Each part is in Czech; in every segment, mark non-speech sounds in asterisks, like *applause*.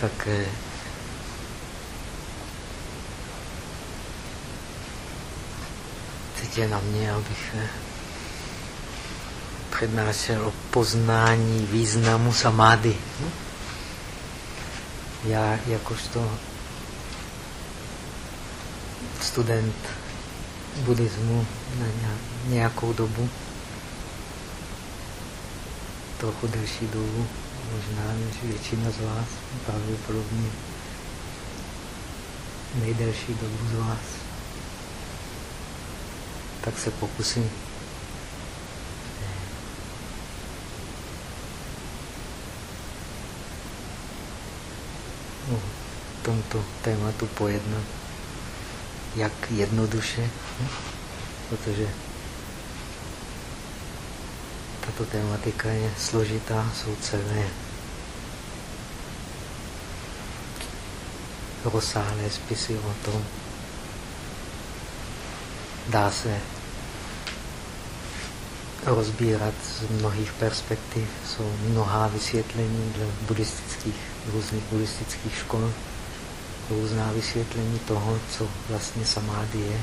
tak eh, teď je na mě, abych eh, přednášel o poznání významu samády. Já jakožto student buddhismu na nějakou dobu, trochu delší dobu, možná než většina z vás, pravděpodobně nejdelší dobu z vás, tak se pokusím. O tomto tématu pojednat jak jednoduše, protože tato tématika je složitá, jsou celé rozsáhlé spisy o tom. Dá se rozbírat z mnohých perspektiv. Jsou mnohá vysvětlení dle buddhistických, různých buddhistických škol, různá vysvětlení toho, co vlastně samády je.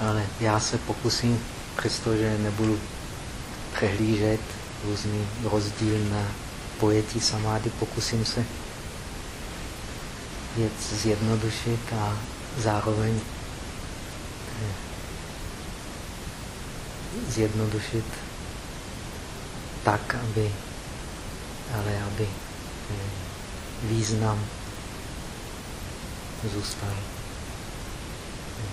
Ale já se pokusím, přestože nebudu přehlížet různý rozdíl na pojetí samády, pokusím se věc zjednodušit a zároveň eh, zjednodušit tak, aby, ale aby eh, význam zůstal eh,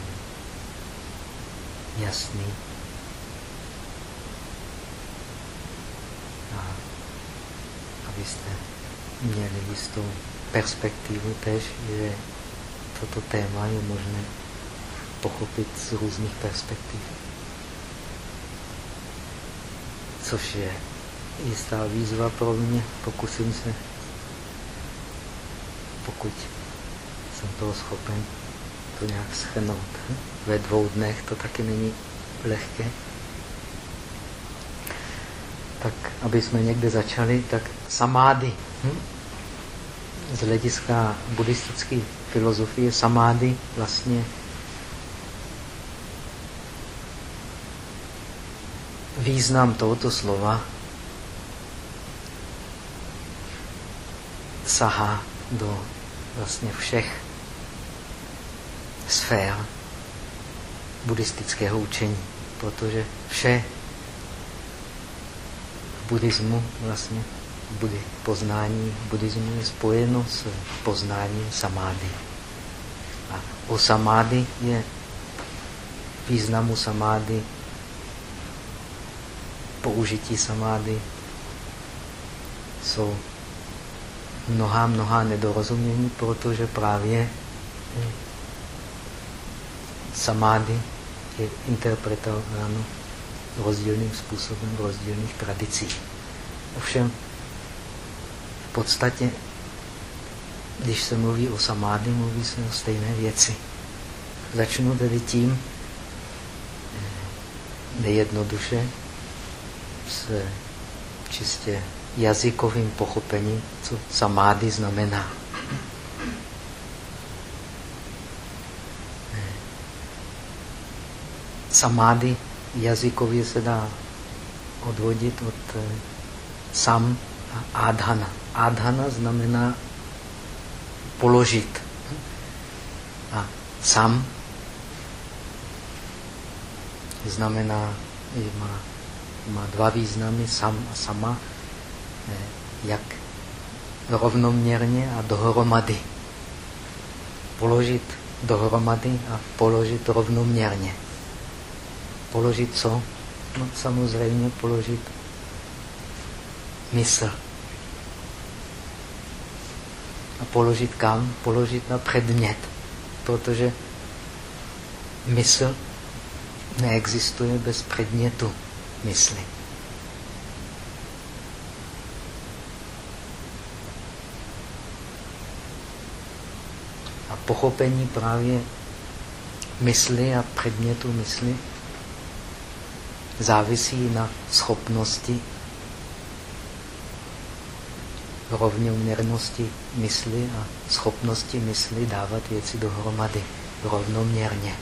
jasný. A abyste měli jistou perspektivu tež, že toto téma je možné pochopit z různých perspektiv. Což je jistá výzva pro mě. Pokusím se, pokud jsem toho schopen, to nějak schrnout. Ve dvou dnech to taky není lehké. Tak, aby jsme někde začali, tak samády. Hm? z hlediska buddhistické filozofie samády vlastně význam tohoto slova sahá do vlastně všech sfér buddhistického učení, protože vše buddhismu vlastně Budy, poznání buddhismu je spojeno s poznáním samády. A u samády je významu samády, použití samády jsou mnohá, mnohá nedorozumění, protože právě samády je interpretováno rozdílným způsobem v rozdílných tradicích. Ovšem v podstatě, když se mluví o samády, mluví se o stejné věci. Začnu tedy tím eh, nejednoduše s čistě jazykovým pochopením, co samády znamená. Eh, samády jazykově se dá odvodit od eh, sam a adhana. Adhana znamená položit. A sam znamená, má, má dva významy, sam a sama, eh, jak rovnoměrně a dohromady. Položit dohromady a položit rovnoměrně. Položit co? No, samozřejmě položit mysl. A položit kam? Položit na předmět. Protože mysl neexistuje bez předmětu mysli. A pochopení právě mysli a předmětu mysli závisí na schopnosti rovnoměrnosti mysli a schopnosti mysli dávat věci dohromady rovnoměrně.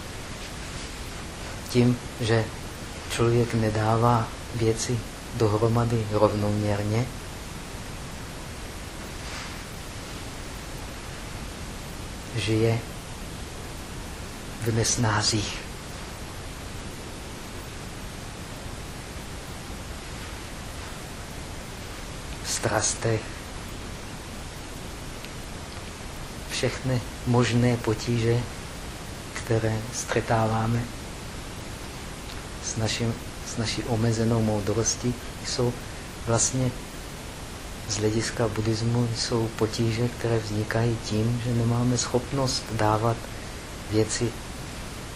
Tím, že člověk nedává věci dohromady rovnoměrně, žije v nesnázích. Strastech, všechny možné potíže, které střetáváme s, naším, s naší omezenou moudrostí, jsou vlastně z hlediska buddhismu jsou potíže, které vznikají tím, že nemáme schopnost dávat věci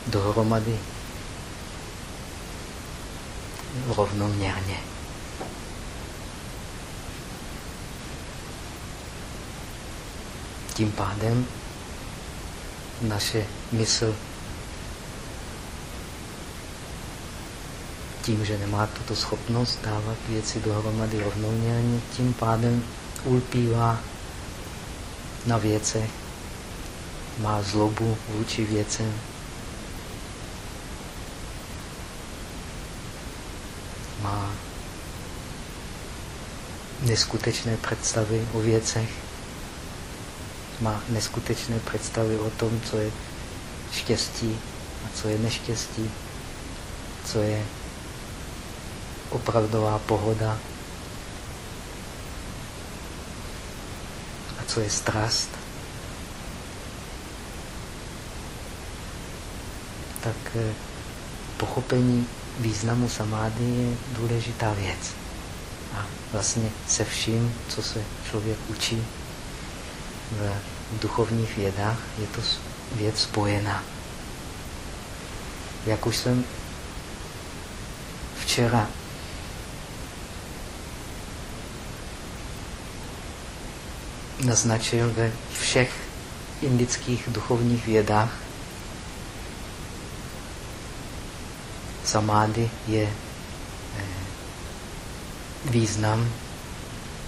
dohromady rovnoměrně. Tím pádem naše mysl tím, že nemá tuto schopnost dávat věci dohromady rovnoměrně, tím pádem ulpívá na věcech, má zlobu vůči věcem, má neskutečné představy o věcech, má neskutečné představy o tom, co je štěstí a co je neštěstí, co je opravdová pohoda a co je strast. Tak eh, pochopení významu samády je důležitá věc. A vlastně se vším, co se člověk učí v duchovních vědách, je to věc spojená. Jak už jsem včera naznačil ve všech indických duchovních vědách, samády je eh, význam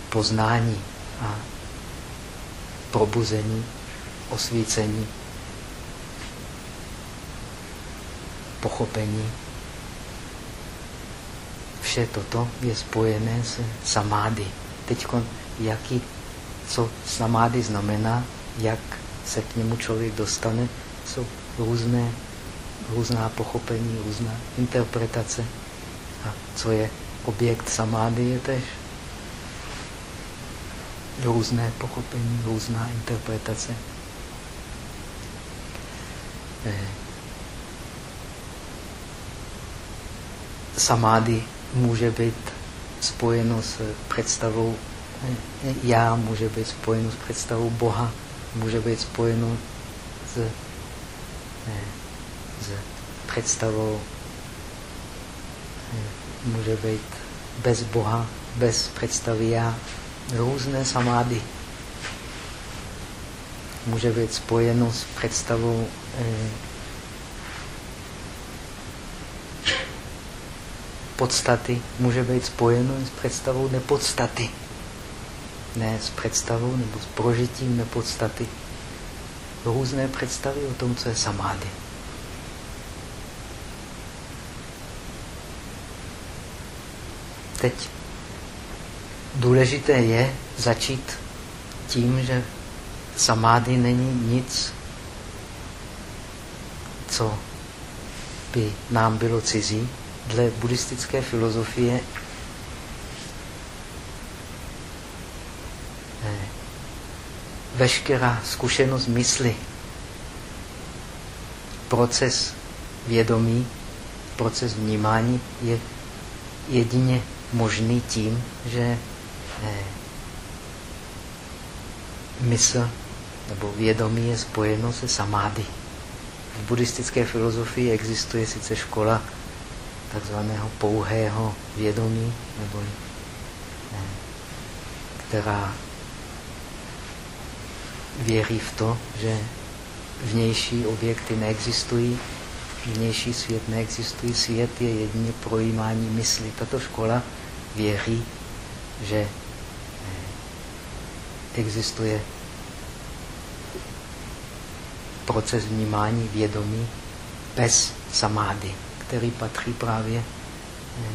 poznání a probuzení, osvícení, pochopení. Vše toto je spojené s samády. Teď jaký co samády znamená, jak se k němu člověk dostane, jsou různé, různá pochopení, různá interpretace. A co je objekt samády, je tež různé pochopení, různá interpretace. Eh, samády může být spojeno s představou já může být spojeno s představou Boha, může být spojeno s, ne, s představou, může být bez Boha, bez představy já, různé samády. Může být spojeno s představou eh, podstaty, může být spojeno s představou nepodstaty ne s představou nebo s prožitím nepodstaty. Různé představy o tom, co je samády. Teď důležité je začít tím, že samády není nic, co by nám bylo cizí. Dle buddhistické filozofie veškerá zkušenost mysli, proces vědomí, proces vnímání je jedině možný tím, že eh, mysl nebo vědomí je spojeno se samády. V buddhistické filozofii existuje sice škola takzvaného pouhého vědomí, nebo, eh, která věří v to, že vnější objekty neexistují, vnější svět neexistuje, svět je jedině projímání mysli. Tato škola věří, že eh, existuje proces vnímání vědomí bez samády, který patří právě eh,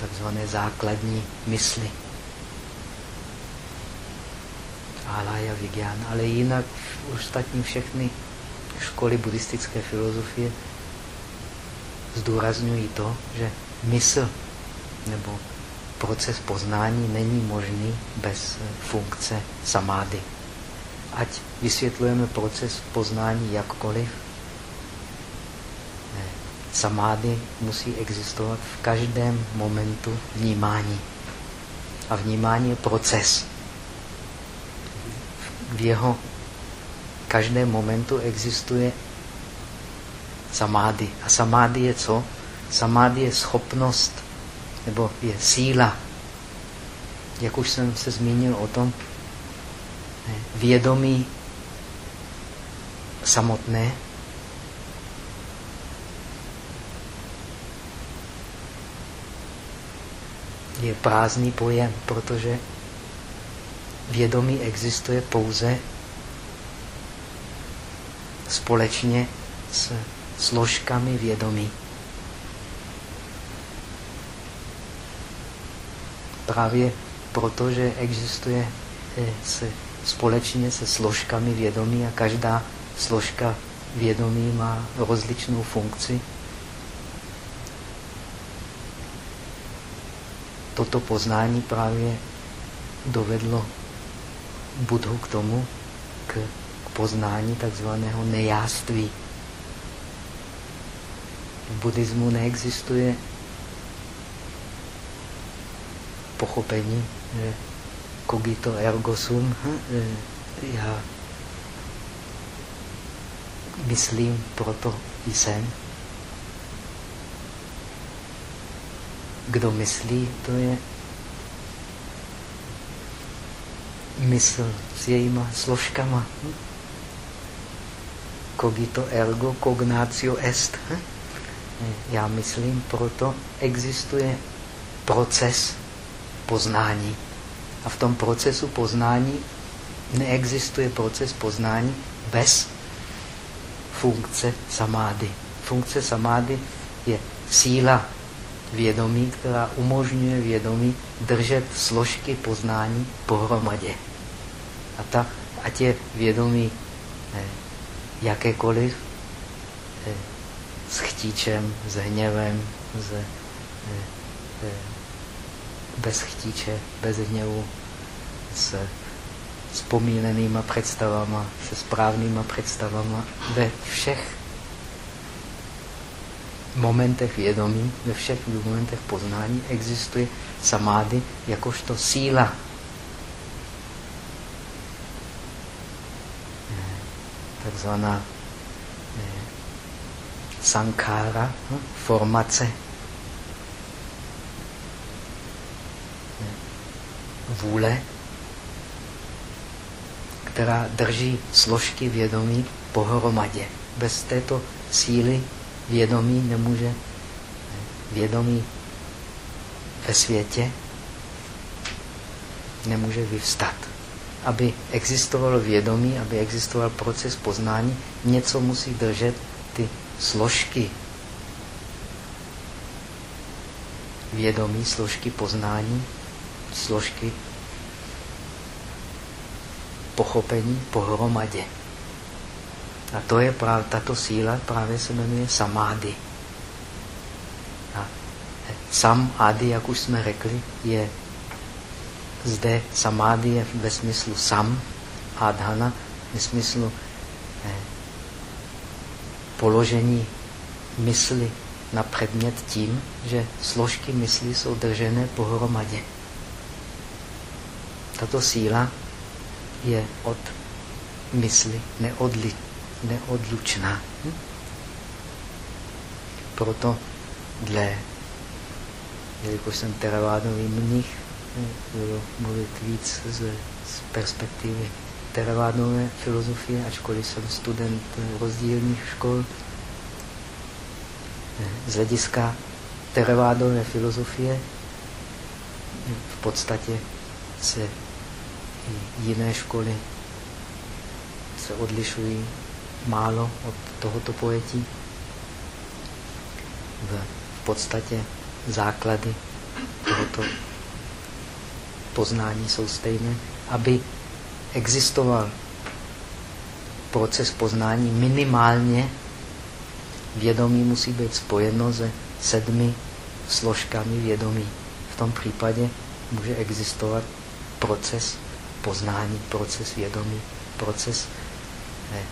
takzvané základní mysli. Alaya Vigyan. Ale jinak ostatní všechny školy buddhistické filozofie zdůrazňují to, že mysl nebo proces poznání není možný bez funkce samády. Ať vysvětlujeme proces poznání jakkoliv, samády musí existovat v každém momentu vnímání. A vnímání je proces. V jeho každém momentu existuje samády. A samády je co? Samády je schopnost, nebo je síla. Jak už jsem se zmínil o tom, vědomí samotné je prázdný pojem, protože vědomí existuje pouze společně s složkami vědomí. Právě proto, že existuje eh, se, společně se složkami vědomí a každá složka vědomí má rozličnou funkci, toto poznání právě dovedlo Budhu k tomu, k, poznání takzvaného nejáství. V buddhismu neexistuje pochopení, že cogito ergo sum, já myslím, proto jsem. Kdo myslí, to je mysl s jejíma složkama. Cogito ergo cognatio est. Já myslím, proto existuje proces poznání. A v tom procesu poznání neexistuje proces poznání bez funkce samády. Funkce samády je síla vědomí, která umožňuje vědomí držet složky poznání pohromadě. A ta, ať je vědomí eh, jakékoliv, eh, s chtíčem, s hněvem, s, eh, eh, bez chtíče, bez hněvu, s vzpomínenýma představama, se správnýma představama, ve všech momentech vědomí, ve všech momentech poznání existuje samády jakožto síla. Takzvaná eh, sankára, hm, formace. Vůle, která drží složky vědomí pohromadě. Bez této síly vědomí nemůže, vědomí ve světě nemůže vyvstat. Aby existovalo vědomí, aby existoval proces poznání, něco musí držet ty složky vědomí, složky poznání, složky pochopení pohromadě. A to je právě, tato síla právě se jmenuje samády. A sam jak už jsme řekli, je zde samády je ve smyslu sam, adhana, ve smyslu eh, položení mysli na předmět tím, že složky mysli jsou držené pohromadě. Tato síla je od mysli neodlišná neodlučná. Hm? Proto dle, jelikož jsem teravádový mnich, hm, budu mluvit víc z, z perspektivy teravádové filozofie, ačkoliv jsem student rozdílných škol. Z hlediska teravádové filozofie v podstatě se jiné školy se odlišují málo od tohoto pojetí. V podstatě základy tohoto poznání jsou stejné. Aby existoval proces poznání, minimálně vědomí musí být spojeno se sedmi složkami vědomí. V tom případě může existovat proces poznání, proces vědomí, proces eh,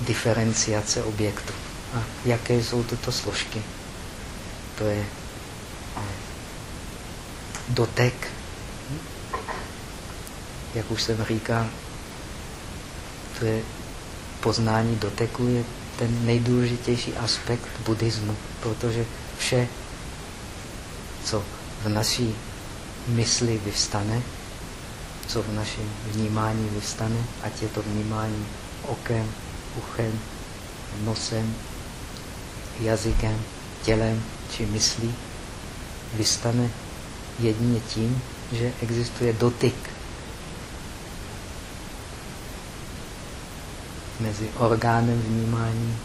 diferenciace objektu. A jaké jsou tyto složky? To je dotek, jak už jsem říkal, to je poznání doteku je ten nejdůležitější aspekt buddhismu, protože vše, co v naší mysli vyvstane, co v našem vnímání vyvstane, ať je to vnímání okem, uchem, nosem, jazykem, tělem či myslí, vystane jedině tím, že existuje dotyk mezi orgánem vnímání,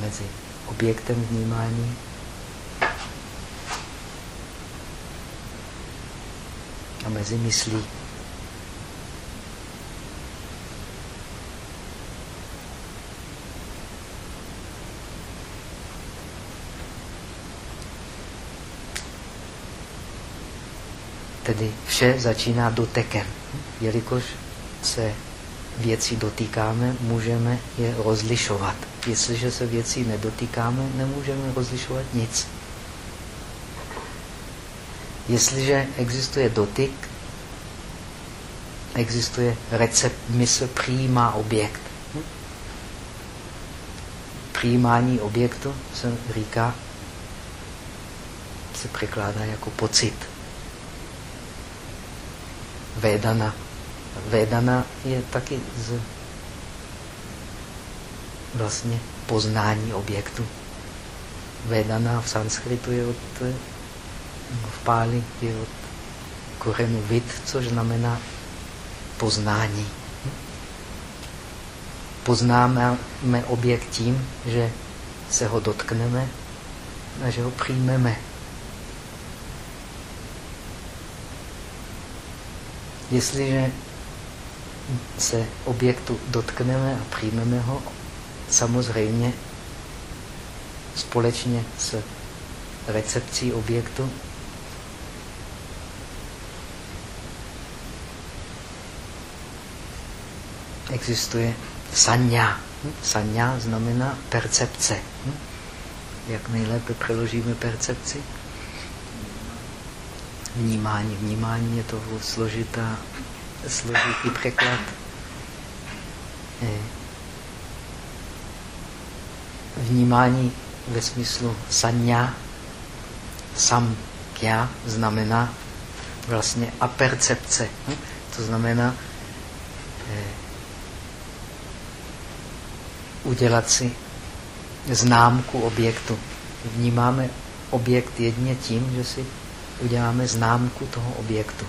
mezi objektem vnímání a mezi myslí. Tedy vše začíná dotekem, jelikož se věcí dotýkáme, můžeme je rozlišovat. Jestliže se věcí nedotýkáme, nemůžeme rozlišovat nic. Jestliže existuje dotyk, existuje recept, mysl přijímá objekt. Přijímání objektu se říká, se překládá jako pocit. Vedana Vedana je taky z vlastně poznání objektu. Vedana v sanskritu je od, v páli je od korenu vid, což znamená poznání. Poznáme objekt tím, že se ho dotkneme a že ho přijmeme. Jestliže se objektu dotkneme a přijmeme ho, samozřejmě společně s recepcí objektu existuje sanya. Sanya znamená percepce. Jak nejlépe přeložíme percepci? Vnímání. Vnímání je to složitá složitý překlad. Vnímání ve smyslu sanya, sam kya znamená vlastně apercepce. To znamená eh, udělat si známku objektu. Vnímáme objekt jedně tím, že si uděláme známku toho objektu.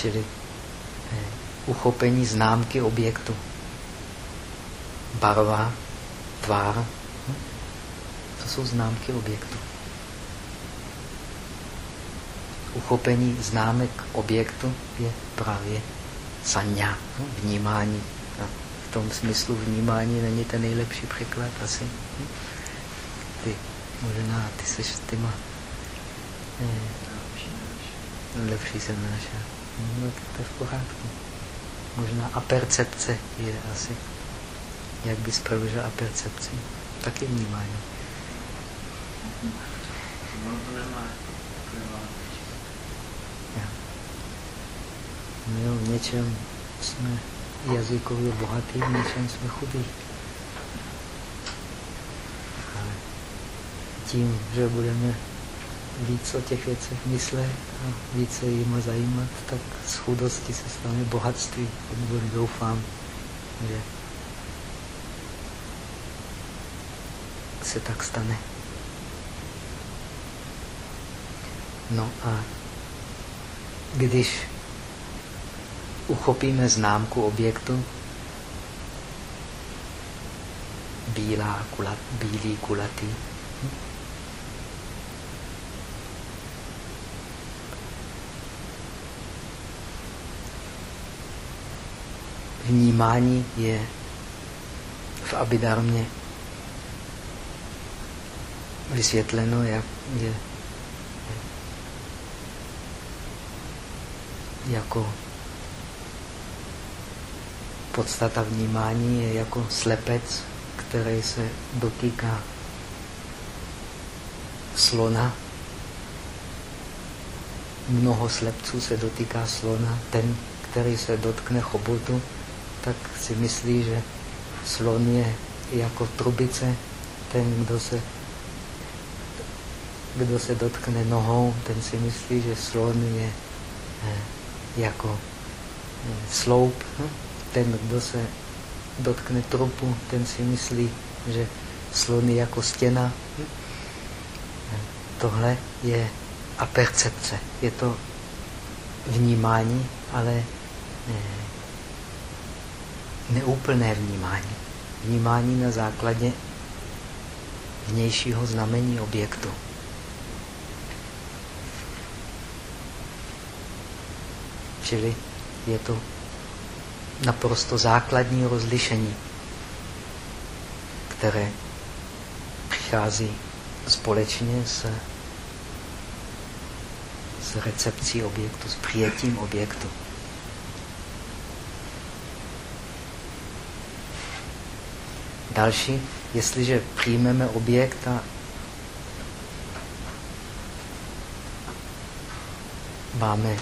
čili eh, uchopení známky objektu. Barva, tvár, hm? to jsou známky objektu. Uchopení známek objektu je právě sanya, hm? vnímání. A v tom smyslu vnímání není ten nejlepší překlad asi. Hm? Ty, možná ty seš s těma eh, lepší jsem našel. No, to je v pořádku. Možná apercepce je asi. Jak bys přeložil apercepci? Taky vnímání. No, to nemá. Jo, v něčem jsme jazykově bohatý, v něčem jsme chudí. Ale tím, že budeme víc o těch věcech myslet a více jima zajímat, tak z chudosti se stane bohatství. Odborně doufám, že se tak stane. No a když uchopíme známku objektu, bílá, kulat, bílý, kulatý, vnímání je v Abidarmě vysvětleno, jak je jako podstata vnímání je jako slepec, který se dotýká slona. Mnoho slepců se dotýká slona. Ten, který se dotkne chobotu, tak si myslí, že slon je jako trubice. Ten, kdo se, kdo se dotkne nohou, ten si myslí, že slon je eh, jako eh, sloup. Ten, kdo se dotkne trupu, ten si myslí, že slon je jako stěna. Tohle je a percepce. Je to vnímání, ale eh, neúplné vnímání. Vnímání na základě vnějšího znamení objektu. Čili je to naprosto základní rozlišení, které přichází společně s, s recepcí objektu, s přijetím objektu. Další, jestliže přijmeme objekt a máme,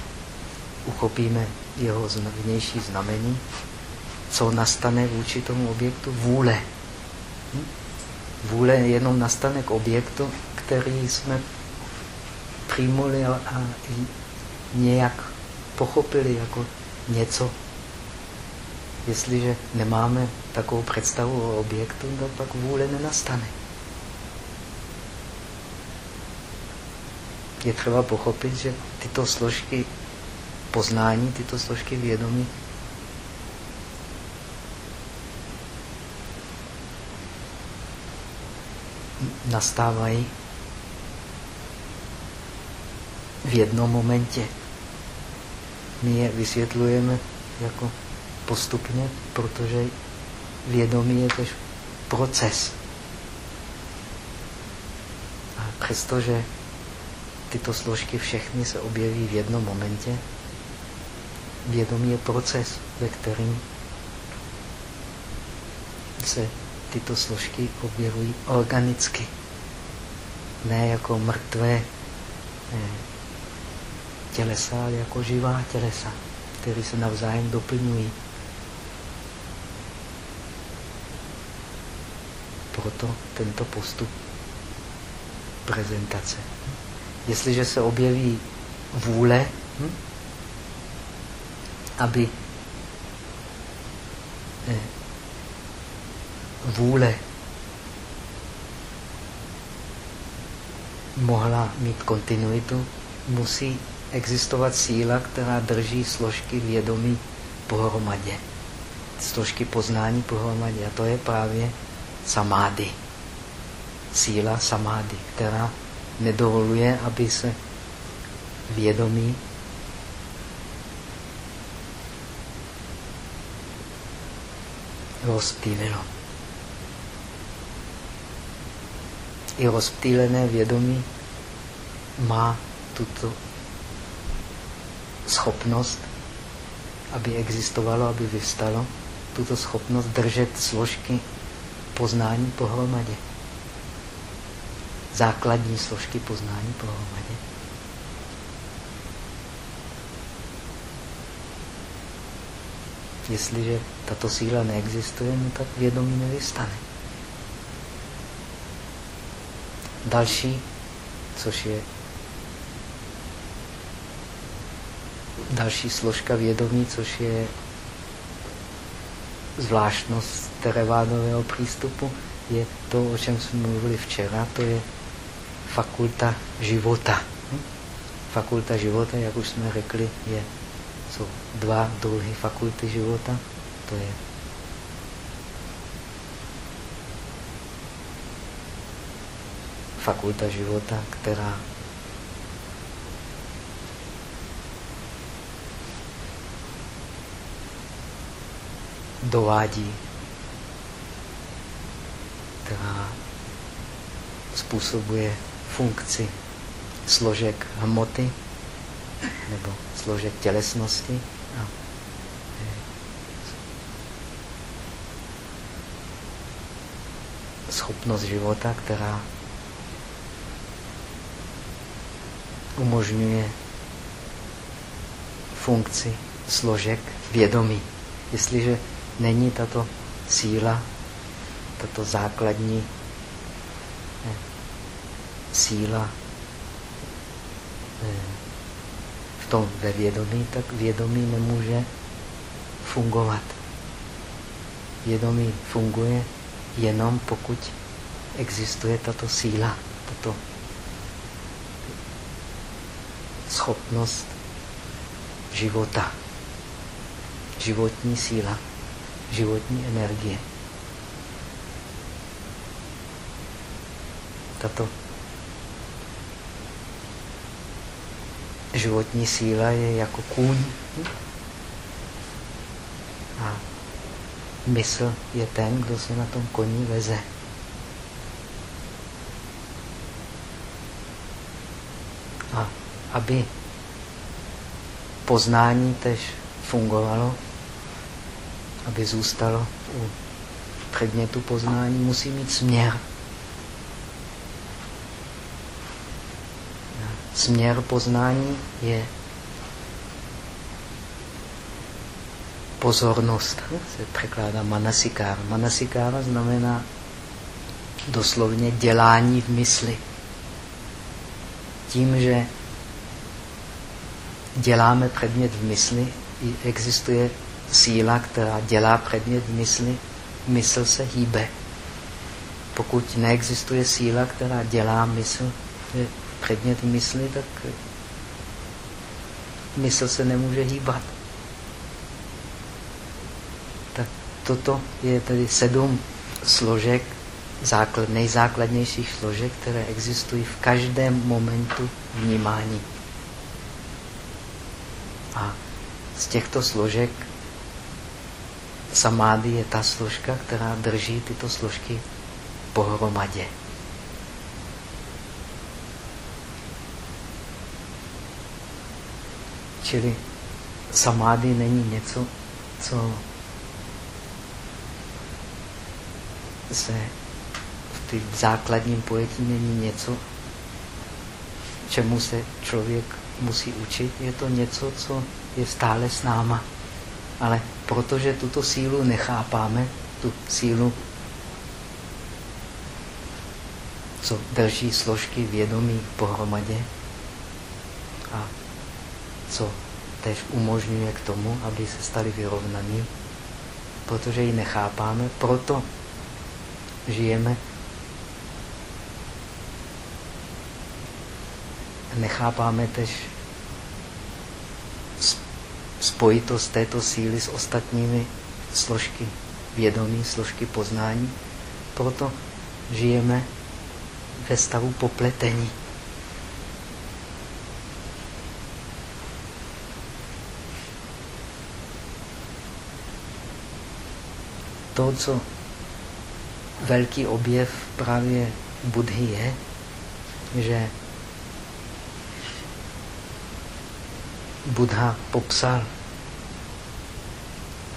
uchopíme jeho vnější znamení, co nastane vůči tomu objektu? Vůle. Hm? Vůle jenom nastane k objektu, který jsme přijmuli a nějak pochopili jako něco, Jestliže nemáme takovou představu o objektu, tak pak vůle nenastane. Je třeba pochopit, že tyto složky poznání, tyto složky vědomí nastávají v jednom momentě. My je vysvětlujeme jako postupně, protože vědomí je tež proces. A přestože tyto složky všechny se objeví v jednom momentě, vědomí je proces, ve kterým se tyto složky objevují organicky, ne jako mrtvé tělesa, ale jako živá tělesa, které se navzájem doplňují. proto tento postup prezentace. Jestliže se objeví vůle, hm, aby eh, vůle mohla mít kontinuitu, musí existovat síla, která drží složky vědomí pohromadě. Složky poznání pohromadě. A to je právě samády. Síla samády, která nedovoluje, aby se vědomí rozptýlilo. I rozptýlené vědomí má tuto schopnost, aby existovalo, aby vyvstalo, tuto schopnost držet složky poznání pohromadě. Základní složky poznání pohromadě. Jestliže tato síla neexistuje, no tak vědomí nevystane. Další, což je další složka vědomí, což je zvláštnost terevádového přístupu je to, o čem jsme mluvili včera, to je fakulta života. Hm? Fakulta života, jak už jsme řekli, je, jsou dva druhy fakulty života. To je fakulta života, která dovádí, která způsobuje funkci složek hmoty nebo složek tělesnosti a schopnost života, která umožňuje funkci složek vědomí. Jestliže není tato síla, tato základní eh, síla tom ve vědomí, tak vědomí nemůže fungovat. Vědomí funguje jenom pokud existuje tato síla, tato schopnost života, životní síla, životní energie. Tato životní síla je jako kůň a mysl je ten, kdo se na tom koni veze. A aby poznání tež fungovalo, aby zůstalo u předmětu poznání, musí mít směr. Směr poznání je pozornost. Se překládá manasikár. Manasikár znamená doslovně dělání v mysli. Tím, že děláme předmět v mysli, existuje síla, která dělá předmět v mysli, mysl se hýbe. Pokud neexistuje síla, která dělá mysl, předmět mysli, tak mysl se nemůže hýbat. Tak toto je tedy sedm složek, základ, nejzákladnějších složek, které existují v každém momentu vnímání. A z těchto složek samády je ta složka, která drží tyto složky pohromadě. Čili samády není něco, co se v tím základním pojetí není něco, čemu se člověk musí učit. Je to něco, co je stále s náma. Ale protože tuto sílu nechápáme, tu sílu, co drží složky vědomí pohromadě a co tež umožňuje k tomu, aby se stali vyrovnaní, protože ji nechápáme, proto žijeme nechápáme tež spojitost této síly s ostatními složky vědomí, složky poznání. Proto žijeme ve stavu popletení. To, co velký objev právě Budhy je, že Buddha popsal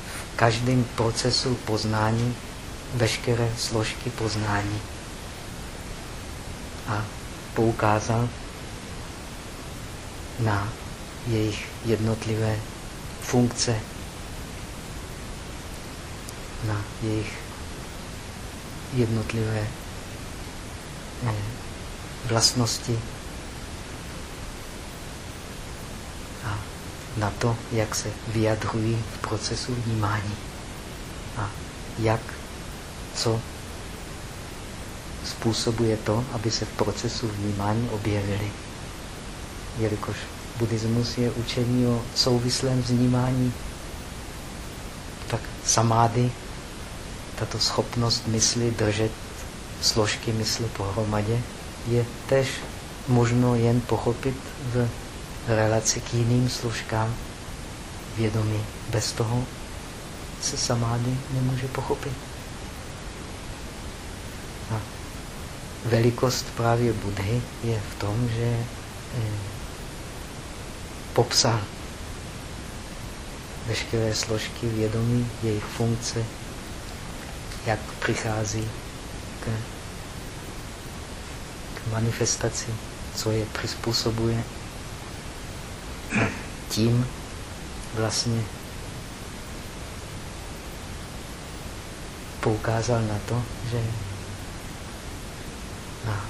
v každém procesu poznání veškeré složky poznání a poukázal na jejich jednotlivé funkce, na jejich jednotlivé eh, vlastnosti na to, jak se vyjadřují v procesu vnímání a jak, co způsobuje to, aby se v procesu vnímání objevily. Jelikož buddhismus je učení o souvislém vnímání, tak samády, tato schopnost mysli držet složky mysli pohromadě, je tež možno jen pochopit v relaci k jiným složkám vědomí. Bez toho se samády nemůže pochopit. A velikost právě Budhy je v tom, že eh, popsal veškeré složky vědomí, jejich funkce, jak přichází k, k manifestaci, co je přizpůsobuje. A tím vlastně poukázal na to, že na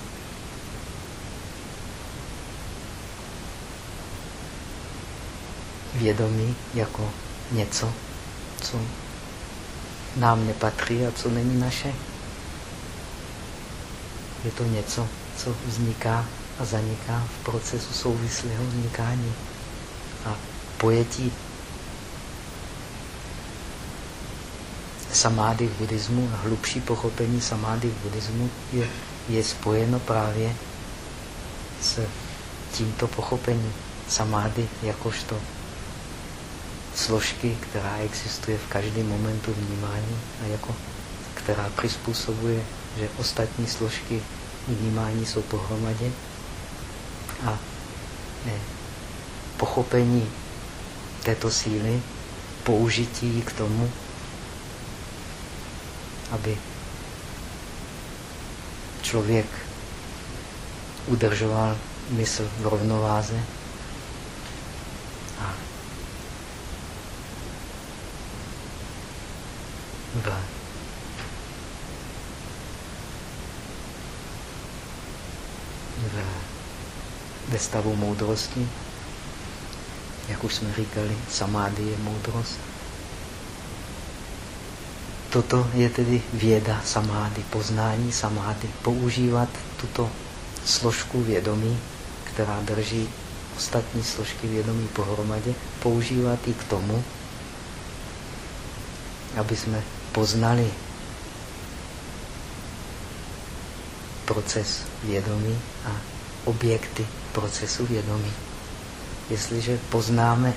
vědomí jako něco, co nám nepatří a co není naše. Je to něco, co vzniká a zaniká v procesu souvislého vznikání. A pojetí samády v buddhismu a hlubší pochopení samády v buddhismu je, je spojeno právě s tímto pochopením samády jakožto složky, která existuje v každém momentu vnímání a jako, která přizpůsobuje, že ostatní složky vnímání jsou pohromadě a ne, pochopení této síly, použití k tomu, aby člověk udržoval mysl v rovnováze a v ve stavu moudrosti, jak už jsme říkali, samády je moudrost. Toto je tedy věda samády, poznání samády. Používat tuto složku vědomí, která drží ostatní složky vědomí pohromadě, používat ji k tomu, aby jsme poznali proces vědomí a objekty procesu vědomí. Jestliže poznáme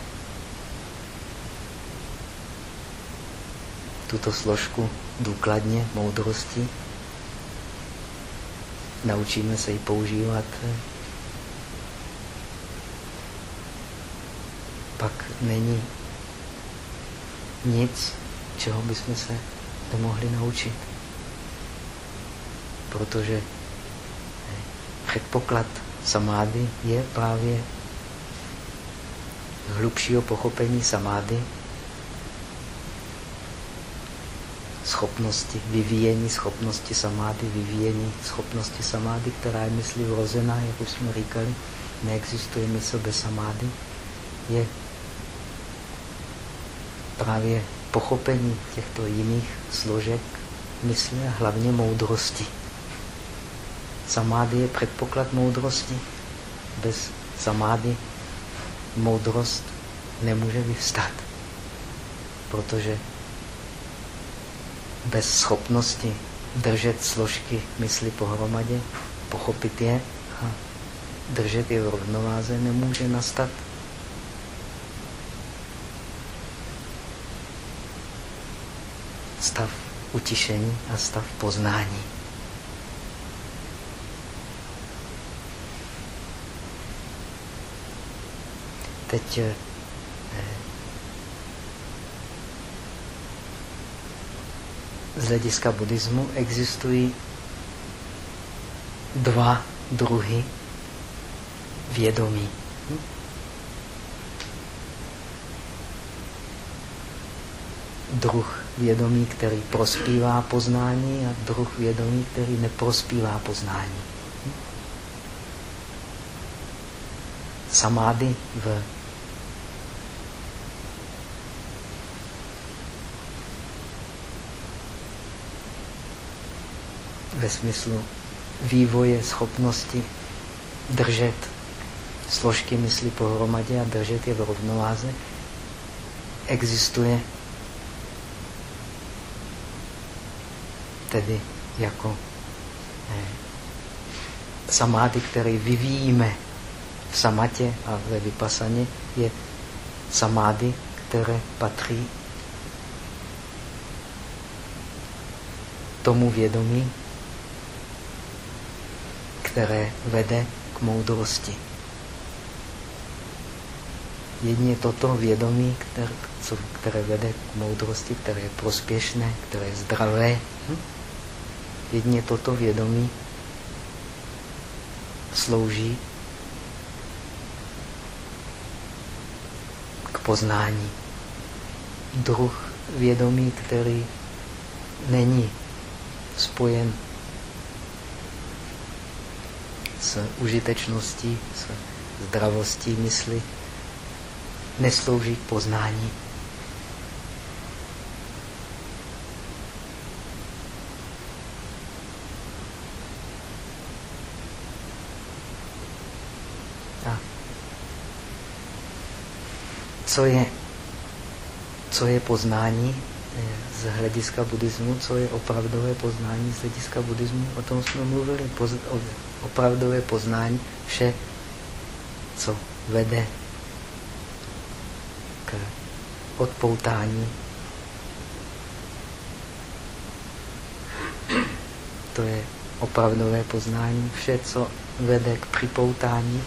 tuto složku důkladně, moudrosti, naučíme se ji používat, pak není nic, čeho bychom se nemohli naučit. Protože předpoklad samády je právě hlubšího pochopení samády, schopnosti, vyvíjení schopnosti samády, vyvíjení schopnosti samády, která je mysli vrozená, jak už jsme říkali, neexistuje mysl bez samády, je právě pochopení těchto jiných složek mysli a hlavně moudrosti. Samády je předpoklad moudrosti. Bez samády moudrost nemůže vyvstat. Protože bez schopnosti držet složky mysli pohromadě, pochopit je a držet je v rovnováze, nemůže nastat stav utišení a stav poznání. Teď eh, z hlediska buddhismu existují dva druhy vědomí. Druh vědomí, který prospívá poznání a druh vědomí, který neprospívá poznání. Samády v ve smyslu vývoje schopnosti držet složky mysli pohromadě a držet je v rovnováze, existuje tedy jako eh, samády, který vyvíjíme v samatě a ve vypasaně, je samády, které patří tomu vědomí, které vede k moudrosti. Jedině toto vědomí, které, co, které vede k moudrosti, které je prospěšné, které je zdravé, hm? jedině toto vědomí slouží k poznání. Druh vědomí, který není spojen s užitečností, s zdravostí mysli, neslouží k poznání. A co je, co je poznání z hlediska buddhismu, co je opravdové poznání z hlediska buddhismu, o tom jsme mluvili, opravdové poznání, vše, co vede odpoutání. To je opravdové poznání. Vše, co vede k připoutání,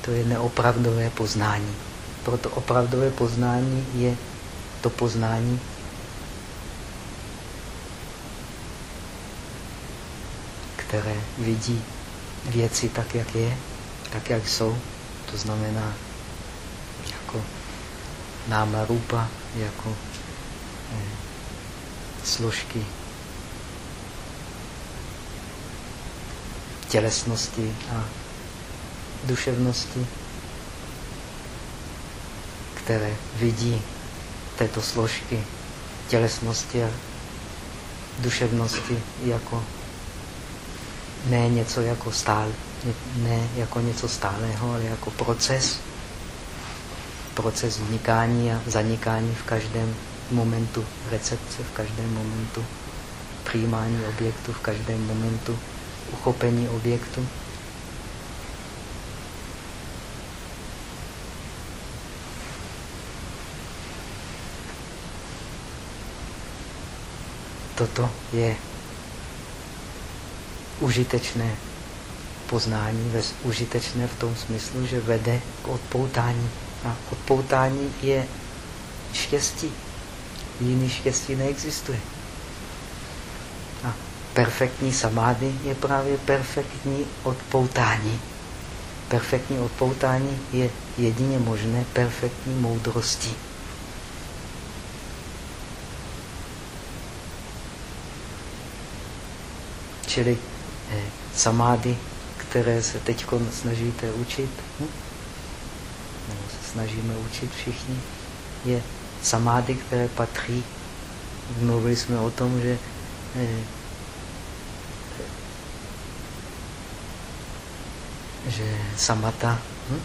to je neopravdové poznání. Proto opravdové poznání je to poznání, které vidí věci tak, jak je, tak, jak jsou. To znamená, jako náma rupa, jako eh, složky tělesnosti a duševnosti, které vidí této složky tělesnosti a duševnosti jako ne něco jako stál, ne jako něco stálého, ale jako proces proces vznikání a zanikání v každém momentu recepce, v každém momentu přijímání objektu, v každém momentu uchopení objektu. Toto je užitečné poznání, užitečné v tom smyslu, že vede k odpoutání a odpoutání je štěstí. Jiný štěstí neexistuje. A perfektní samády je právě perfektní odpoutání. Perfektní odpoutání je jedině možné perfektní moudrostí. Čili eh, samády, které se teď snažíte učit, hm? snažíme učit všichni, je samády, které patří. Mluvili jsme o tom, že eh, že samata, hm?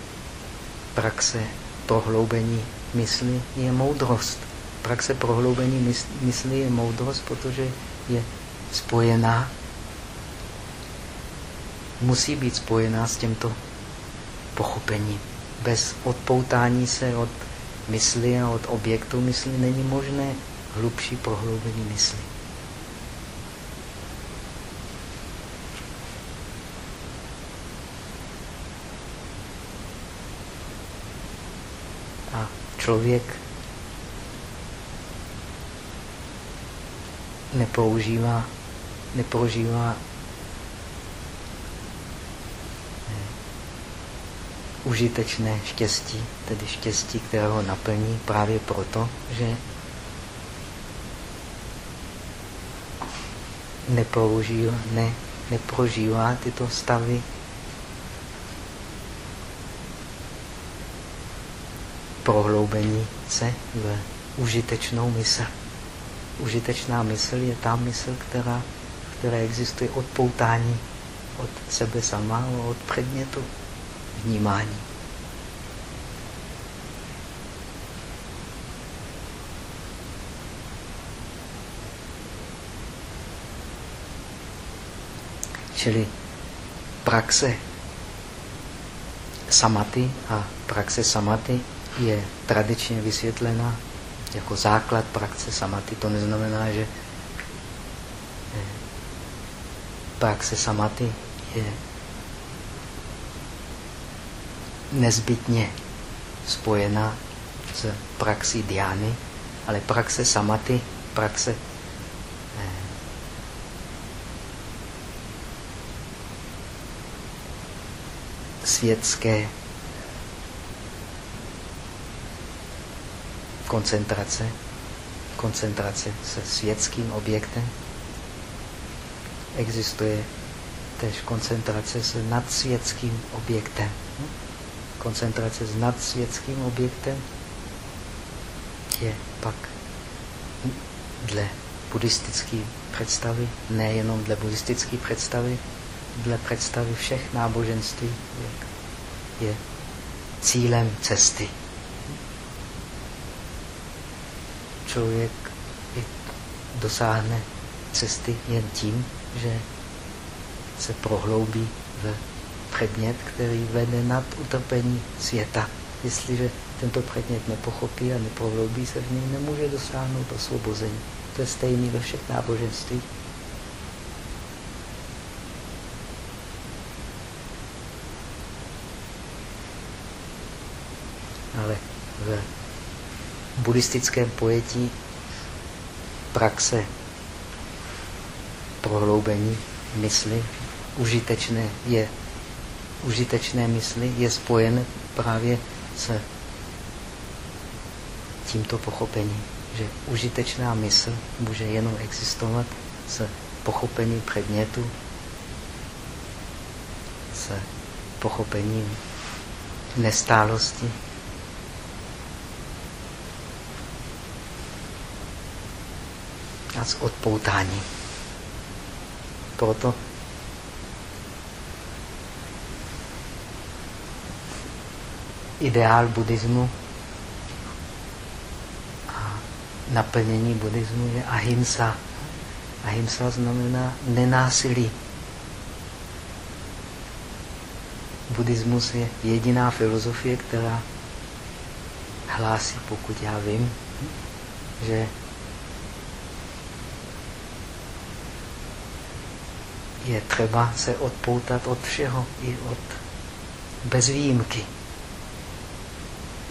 praxe prohloubení mysli je moudrost. Praxe prohloubení mysli je moudrost, protože je spojená, musí být spojená s tímto pochopením bez odpoutání se od mysli a od objektu mysli není možné hlubší prohloubení mysli. A člověk nepoužívá, nepoužívá užitečné štěstí, tedy štěstí, které ho naplní právě proto, že nepoužívá, ne, neprožívá tyto stavy prohloubení se v užitečnou mysl. Užitečná mysl je ta mysl, která které existuje odpoutání od sebe sama, od předmětu vnímání. Čili praxe samaty a praxe samaty je tradičně vysvětlena jako základ praxe samaty. To neznamená, že eh, praxe samaty je nezbytně spojená s praxí diány, ale praxe samaty, praxe eh, světské koncentrace, koncentrace se světským objektem. Existuje tež koncentrace s nadsvětským objektem. Koncentrace s nadsvětským objektem je pak dle buddhistické představy, nejenom dle buddhistické představy, dle představy všech náboženství je cílem cesty. Člověk dosáhne cesty jen tím, že se prohloubí v předmět, který vede nad utrpení světa. Jestliže tento předmět nepochopí a neprohloubí se v něm, nemůže dosáhnout osvobození. To je stejný ve všech náboženstvích. Ale v buddhistickém pojetí praxe prohloubení mysli užitečné je užitečné mysli je spojen právě s tímto pochopením, že užitečná mysl může jenom existovat s pochopením předmětu, s pochopením nestálosti. A s odpoutáním. Proto ideál buddhismu a naplnění buddhismu je ahimsa. Ahimsa znamená nenásilí. Buddhismus je jediná filozofie, která hlásí, pokud já vím, že je třeba se odpoutat od všeho, i od bez výjimky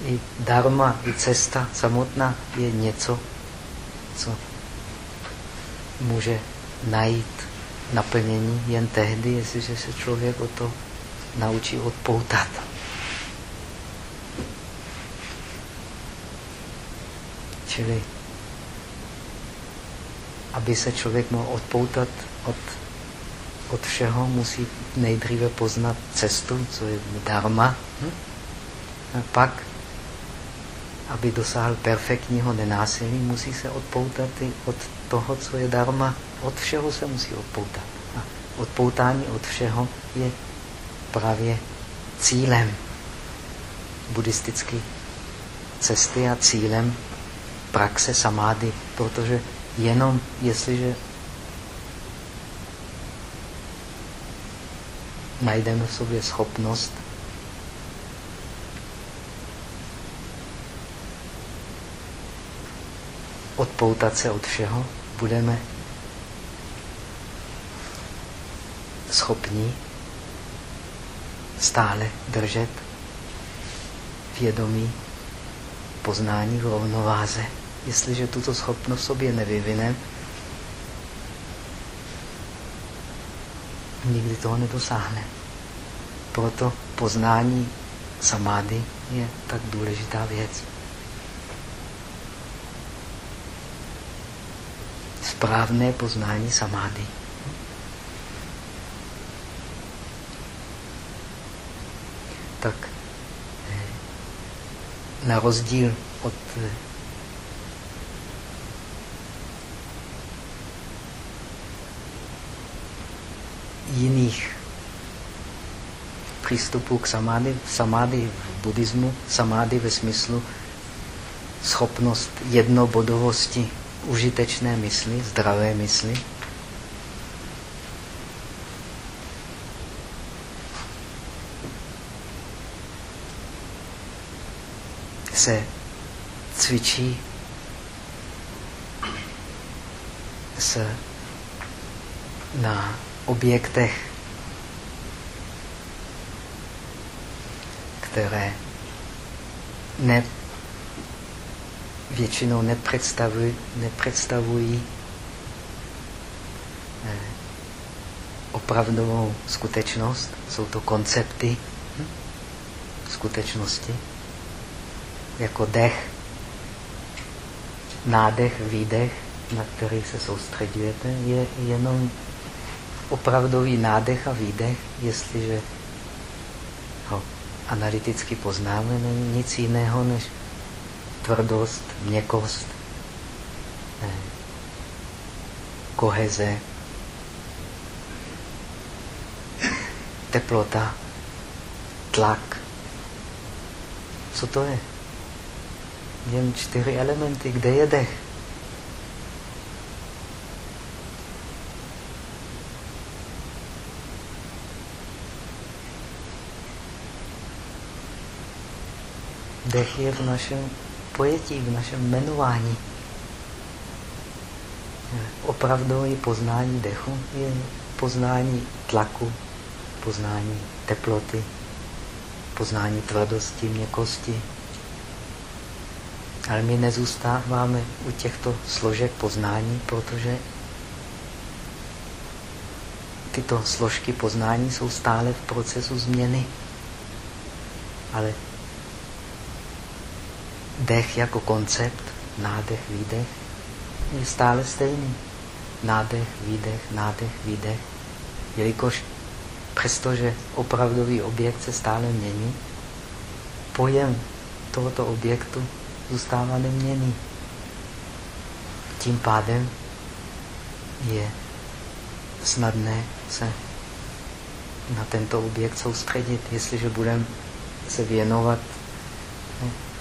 i dharma, i cesta samotná je něco, co může najít naplnění jen tehdy, jestliže se člověk o to naučí odpoutat. Čili, aby se člověk mohl odpoutat od, od všeho, musí nejdříve poznat cestu, co je dharma. Hm? A pak aby dosáhl perfektního nenásilí, musí se odpoutat i od toho, co je dharma. Od všeho se musí odpoutat. A odpoutání od všeho je právě cílem buddhistické cesty a cílem praxe samády, protože jenom jestliže najdeme v sobě schopnost odpoutat se od všeho, budeme schopni stále držet vědomí poznání v rovnováze. Jestliže tuto schopnost sobě nevyvineme, nikdy toho nedosáhne. Proto poznání samády je tak důležitá věc. Správné poznání samády. Tak eh, na rozdíl od eh, jiných přístupů k samády. Samády v buddhismu, samády ve smyslu schopnost jednobodovosti užitečné mysli, zdravé mysli. se cvičí s, na objektech, které ne, většinou nepředstavují, nepředstavují eh, opravdovou skutečnost. Jsou to koncepty skutečnosti, jako dech, nádech, výdech, na který se soustředujete, je jenom opravdový nádech a výdech, jestliže ho analyticky poznáme, není nic jiného než tvrdost, měkost, eh, koheze, teplota, tlak. Co to je? Jen čtyři elementy. Kde je dech? Dech je v našem pojetí, v našem jmenování. Opravdové poznání dechu je poznání tlaku, poznání teploty, poznání tvrdosti, měkkosti. Ale my nezůstáváme u těchto složek poznání, protože tyto složky poznání jsou stále v procesu změny. Ale dech jako koncept, nádech, výdech, je stále stejný. Nádech, výdech, nádech, výdech. Jelikož přestože opravdový objekt se stále mění, pojem tohoto objektu zůstává neměný. Tím pádem je snadné se na tento objekt soustředit, jestliže budeme se věnovat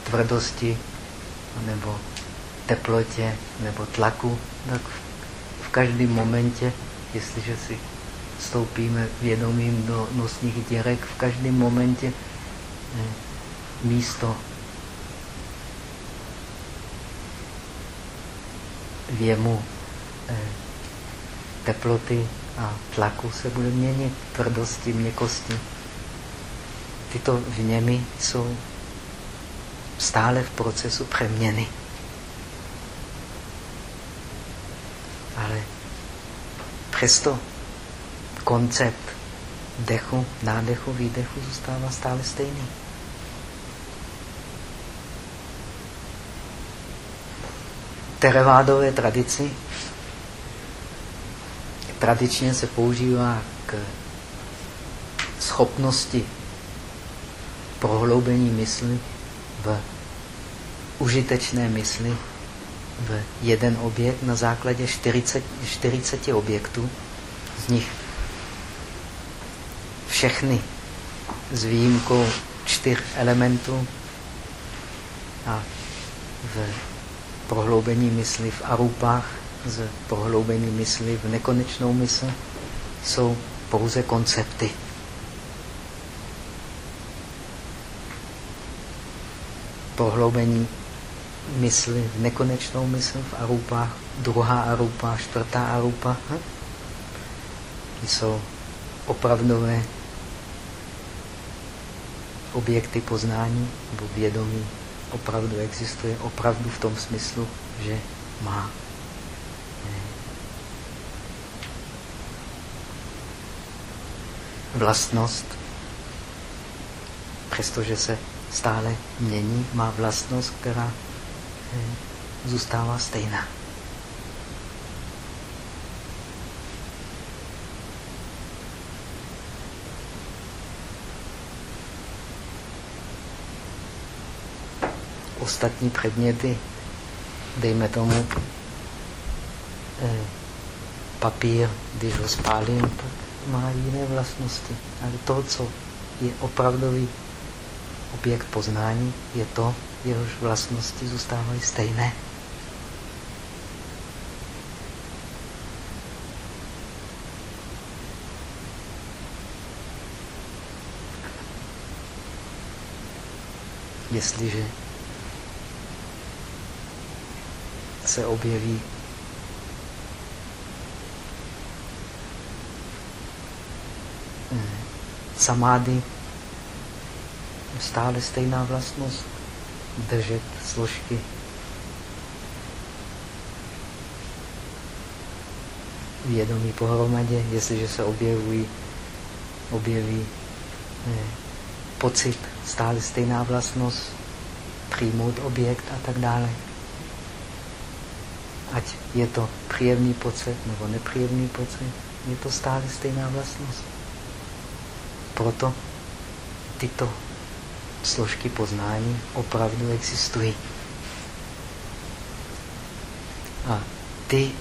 tvrdosti, nebo teplotě, nebo tlaku, tak v každém momentě, jestliže si stoupíme vědomím do nosních děrek, v každém momentě eh, místo věmu eh, teploty a tlaku se bude měnit, tvrdosti, měkosti. Tyto vněmy jsou stále v procesu přeměny. Ale přesto koncept dechu, nádechu, výdechu zůstává stále stejný. Terevádové tradici tradičně se používá k schopnosti prohloubení mysli v užitečné mysli v jeden objekt na základě 40, 40 objektů. Z nich všechny s výjimkou čtyř elementů a v prohloubení mysli v arupách, z prohloubení mysli v nekonečnou mysl jsou pouze koncepty. Prohloubení mysli, v nekonečnou mysl v arupách, druhá arupa, čtvrtá arupa. Hm? Jsou opravdové objekty poznání nebo vědomí opravdu existuje, opravdu v tom smyslu, že má vlastnost, přestože se stále mění, má vlastnost, která eh, zůstává stejná. Ostatní předměty, dejme tomu eh, papír, když ho spálím, tak má jiné vlastnosti. Ale to, co je opravdový objekt poznání, je to, jehož vlastnosti zůstávají stejné. Jestliže se objeví samády stále stejná vlastnost držet složky. Vědomí pohromadě, jestliže se objevují, objeví ne, pocit, stále stejná vlastnost, přijmout objekt a tak dále. Ať je to příjemný pocit nebo nepříjemný pocit, je to stále stejná vlastnost. Proto tyto složky poznání opravdu existují. A ty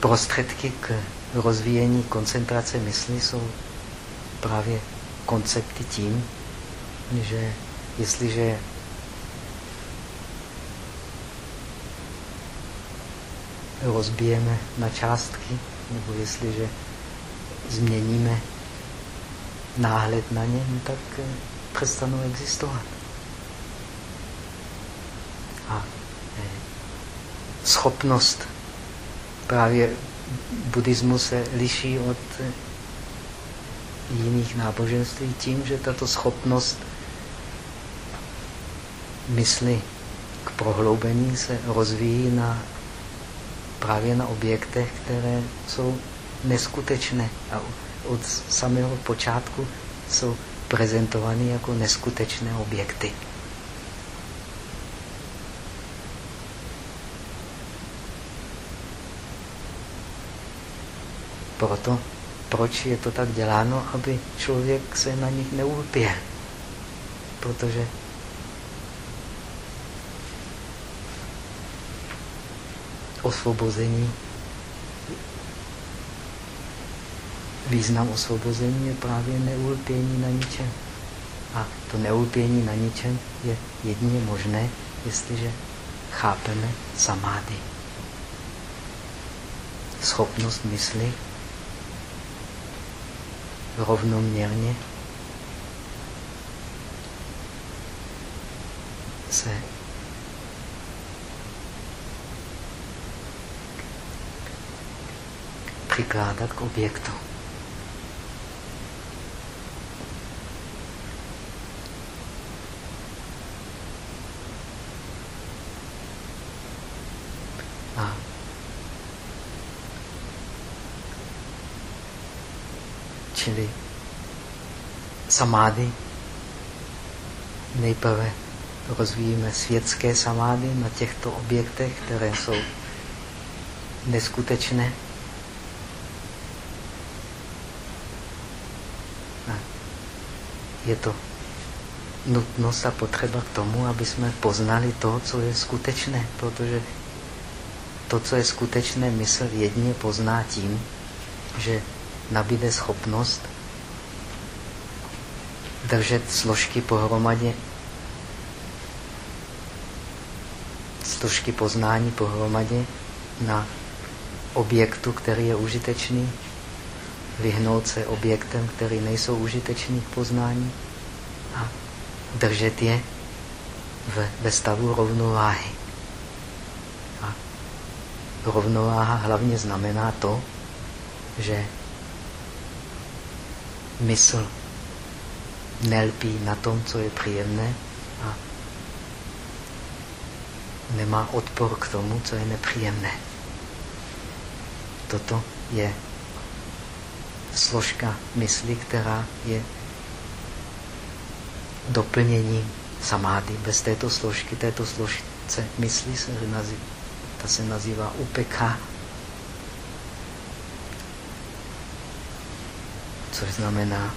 prostředky k rozvíjení koncentrace mysli jsou právě koncepty tím, že jestliže rozbijeme na částky, nebo jestliže změníme náhled na ně, no tak přestanou existovat. A eh, schopnost právě buddhismu se liší od eh, jiných náboženství tím, že tato schopnost mysli k prohloubení se rozvíjí na, právě na objektech, které jsou neskutečné. A od samého počátku jsou prezentovány jako neskutečné objekty. Proto, proč je to tak děláno, aby člověk se na nich neulpěl. Protože osvobození význam osvobození je právě neulpění na ničem. A to neulpění na ničem je jedině možné, jestliže chápeme samády. Schopnost mysli rovnoměrně se přikládat k objektu. čili samády. Nejprve rozvíjíme světské samády na těchto objektech, které jsou neskutečné. A je to nutnost a potřeba k tomu, aby jsme poznali to, co je skutečné, protože to, co je skutečné, mysl jedině pozná tím, že nabíde schopnost držet složky pohromadě, složky poznání pohromadě na objektu, který je užitečný, vyhnout se objektem, který nejsou užitečný k poznání. A držet je ve, ve stavu rovnováhy. A rovnováha hlavně znamená to, že mysl nelpí na tom, co je příjemné a nemá odpor k tomu, co je nepříjemné. Toto je složka mysli, která je doplněním samády. Bez této složky, této složce mysli se nazývá, ta se nazývá upekha, což znamená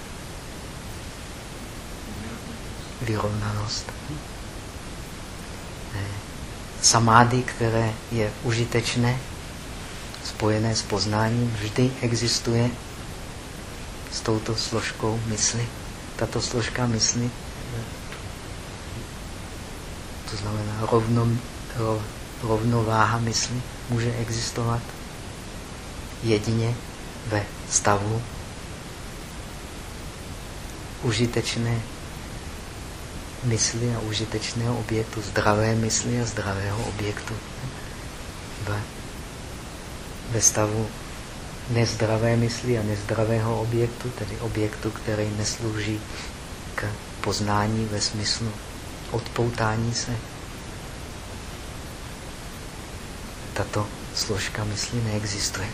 vyrovnanost. Samády, které je užitečné, spojené s poznáním, vždy existuje s touto složkou mysli. Tato složka mysli, to znamená rovno, rovnováha mysli, může existovat jedině ve stavu užitečné mysli a užitečného objektu, zdravé mysli a zdravého objektu. Ve stavu nezdravé mysli a nezdravého objektu, tedy objektu, který neslouží k poznání ve smyslu odpoutání se. Tato složka mysli neexistuje.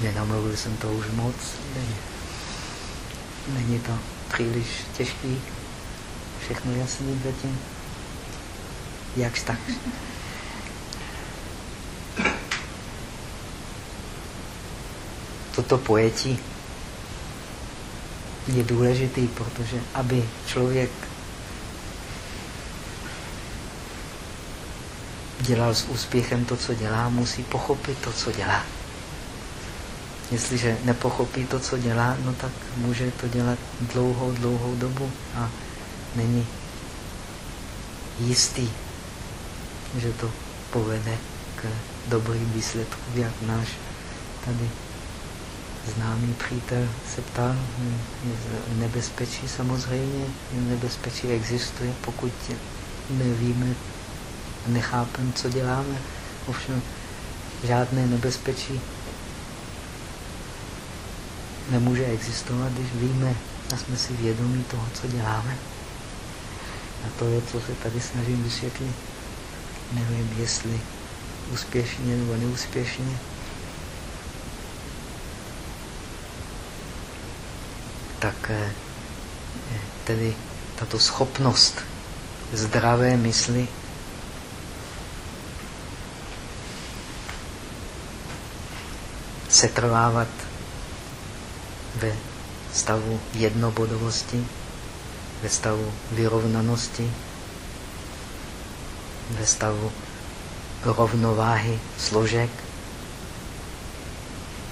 Nenamluvil jsem to už moc. Není, není to příliš těžký. Všechno jasný zatím. Jakž tak. Toto pojetí je důležitý, protože aby člověk dělal s úspěchem to, co dělá, musí pochopit to, co dělá. Jestliže nepochopí to, co dělá, no tak může to dělat dlouhou, dlouhou dobu a není jistý, že to povede k dobrým výsledkům, jak náš tady známý přítel se ptal, nebezpečí samozřejmě, nebezpečí existuje, pokud nevíme, nechápeme, co děláme. Ovšem žádné nebezpečí nemůže existovat, když víme a jsme si vědomí toho, co děláme. A to je, co se tady snažím vysvětlit. Nevím, jestli úspěšně nebo neúspěšně. Tak eh, tedy tato schopnost zdravé mysli setrvávat ve stavu jednobodovosti, ve stavu vyrovnanosti, ve stavu rovnováhy složek,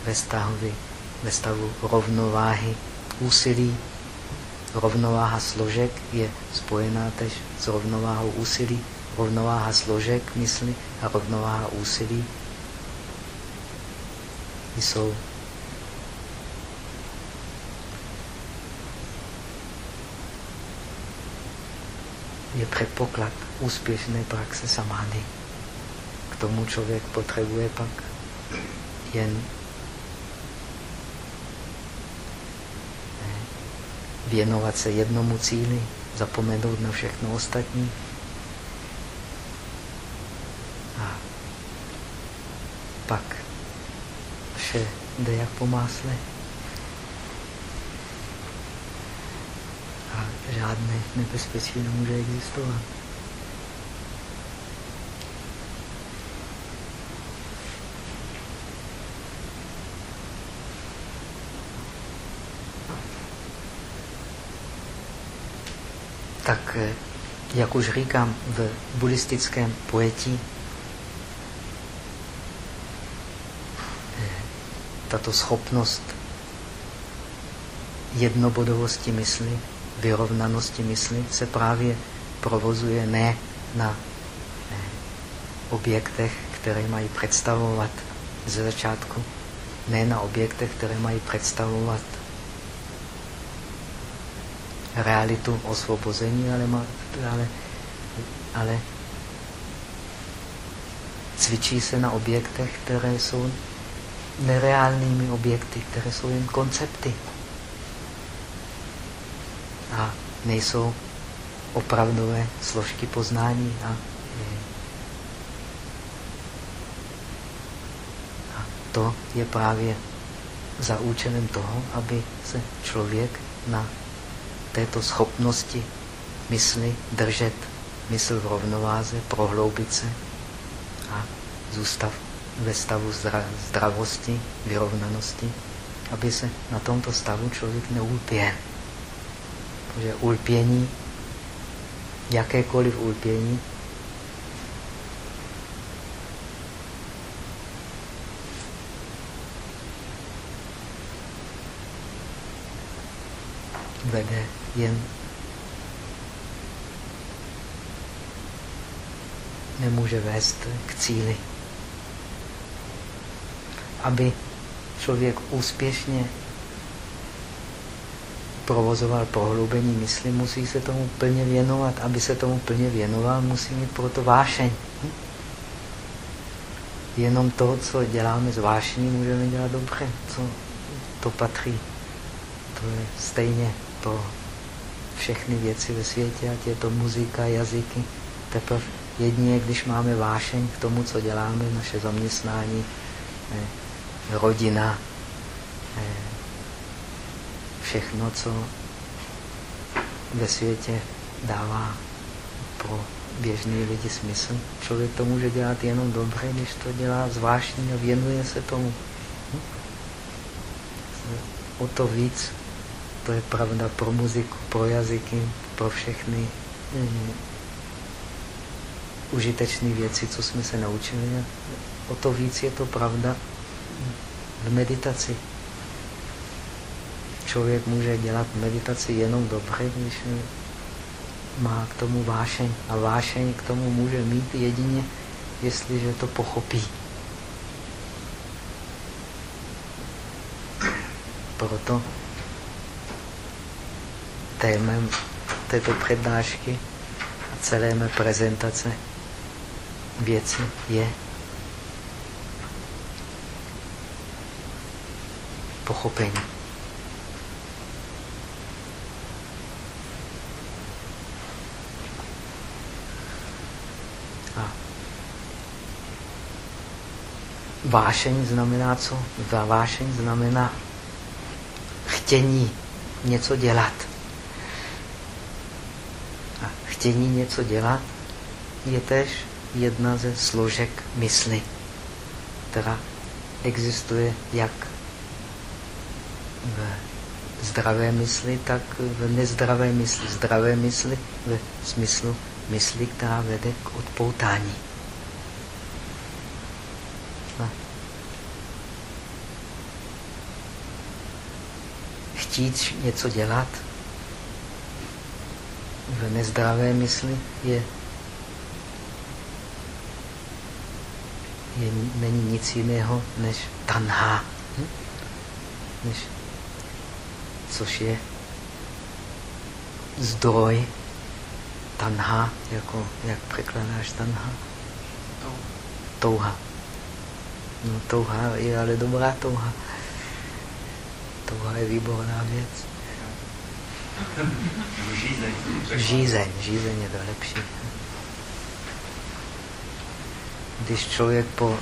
ve stavu, ve stavu rovnováhy úsilí. Rovnováha složek je spojená tež s rovnováhou úsilí. Rovnováha složek mysli a rovnováha úsilí jsou je předpoklad úspěšné praxe samády. K tomu člověk potřebuje pak jen věnovat se jednomu cíli, zapomenout na všechno ostatní. A pak vše jde jak po másle. Žádné nebezpečí nemůže existovat. Tak, eh, jak už říkám, v buddhistickém pojetí eh, tato schopnost jednobodovosti mysli vyrovnanosti mysli se právě provozuje ne na objektech, které mají představovat ze začátku, ne na objektech, které mají představovat realitu osvobození, ale, ale, ale cvičí se na objektech, které jsou nereálnými objekty, které jsou jen koncepty a nejsou opravdové složky poznání. A, a to je právě za účelem toho, aby se člověk na této schopnosti mysli držet mysl v rovnováze, prohloubit se a zůstat ve stavu zdravosti, vyrovnanosti, aby se na tomto stavu člověk neulpěl že ulpění, jakékoliv ulpění, vede jen nemůže vést k cíli. Aby člověk úspěšně provozoval prohloubení mysli, musí se tomu plně věnovat. Aby se tomu plně věnoval, musí mít proto vášeň. Hm? Jenom to, co děláme z vášní, můžeme dělat dobře. Co to patří. To je stejně pro všechny věci ve světě, ať je to muzika, jazyky. Teprve jedině, když máme vášeň k tomu, co děláme, naše zaměstnání, eh, rodina, eh, všechno, co ve světě dává pro běžný lidi smysl. Člověk to může dělat jenom dobře, když to dělá zvláštní a věnuje se tomu. O to víc, to je pravda pro muziku, pro jazyky, pro všechny mm, užitečné věci, co jsme se naučili. O to víc je to pravda v meditaci. Člověk může dělat meditaci jenom dobře, když má k tomu vášeň. A vášeň k tomu může mít jedině, jestliže to pochopí. Proto témem této přednášky a celé mé prezentace věci je pochopení. Vášeň znamená co? Vášeň znamená chtění něco dělat. A chtění něco dělat je tež jedna ze složek mysli, která existuje jak v zdravé mysli, tak v nezdravé mysli. Zdravé mysli ve smyslu mysli, která vede k odpoutání. Chtít něco dělat v nezdravé mysli je je, není nic jiného než tanha. Hm? Než, což je zdroj tanha, jako, jak překládáš tanha? Touha. No, touha je ale dobrá touha. Touha je výborná věc. *laughs* Žízeň. Žízeň, žízeň je to lepší když člověk po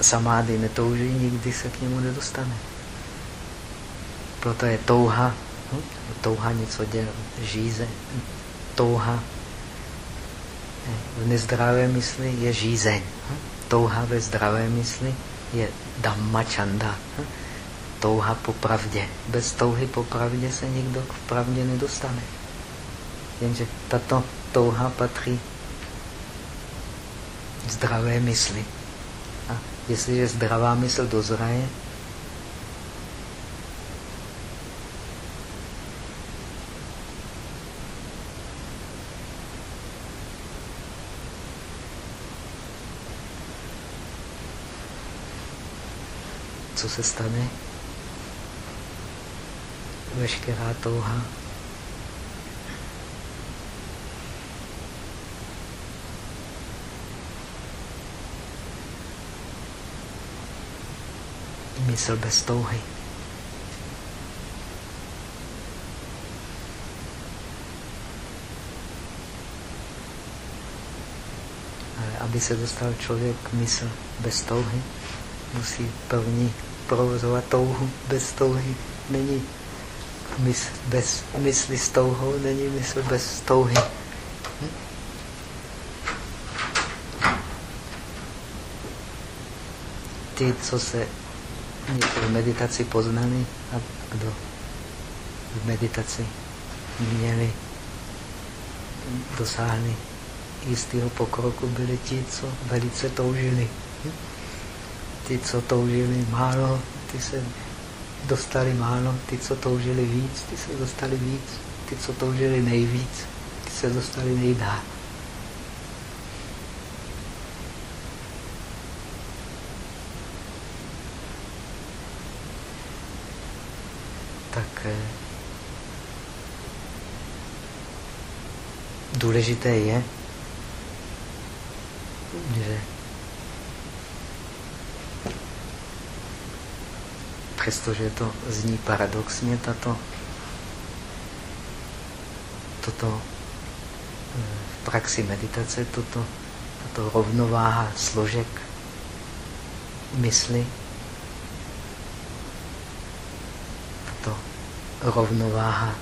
samády netouží, nikdy se k němu nedostane. Proto je touha, hm? touha něco dělat, žíze, touha v nezdravé mysli je žízeň. Hm? Touha ve zdravé mysli je dhamma chanda. Hm? Touha po pravdě. Bez touhy po pravdě se nikdo k pravdě nedostane. Jenže tato touha patří zdravé mysli. A jestliže zdravá mysl dozraje, co se stane? Veškerá touha mysl bez touhy. Ale aby se dostal člověk k mysl bez touhy, musí první provozovat touhu bez touhy. Není mysl bez mysli s touhou, není mysl bez touhy. Hm? Ty, co se v meditaci poznali a kdo v meditaci měli, dosáhli jistého pokroku, byli ti, co velice toužili. Ti, co toužili málo, ty se dostali málo, ty, co toužili víc, ty se dostali víc, ty, co toužili nejvíc, ty se dostali nejdál. Tak eh, důležité je, že přestože to zní paradoxně, tato, toto eh, v praxi meditace, toto, tato rovnováha složek mysli, tato rovnováha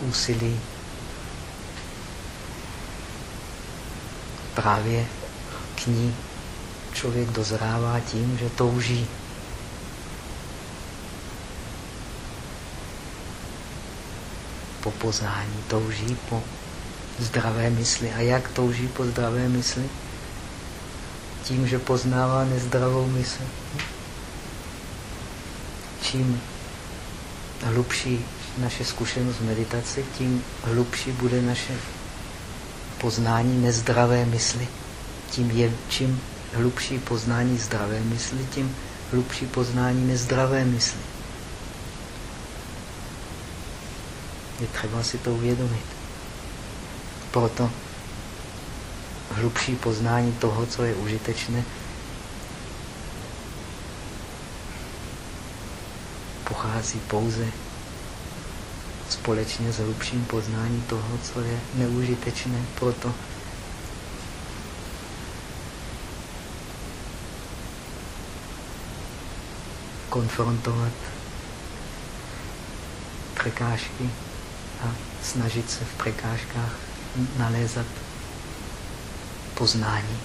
úsilí právě k ní člověk dozrává tím, že touží. Po poznání touží po zdravé mysli. A jak touží po zdravé mysli? Tím, že poznává nezdravou mysl. Čím hlubší naše zkušenost meditace, tím hlubší bude naše poznání nezdravé mysli tím je, čím hlubší poznání zdravé mysli, tím hlubší poznání nezdravé mysli. Je třeba si to uvědomit. Proto hlubší poznání toho, co je užitečné, pochází pouze společně s hlubším poznáním toho, co je neužitečné. Proto konfrontovat překážky a snažit se v překážkách nalézat poznání.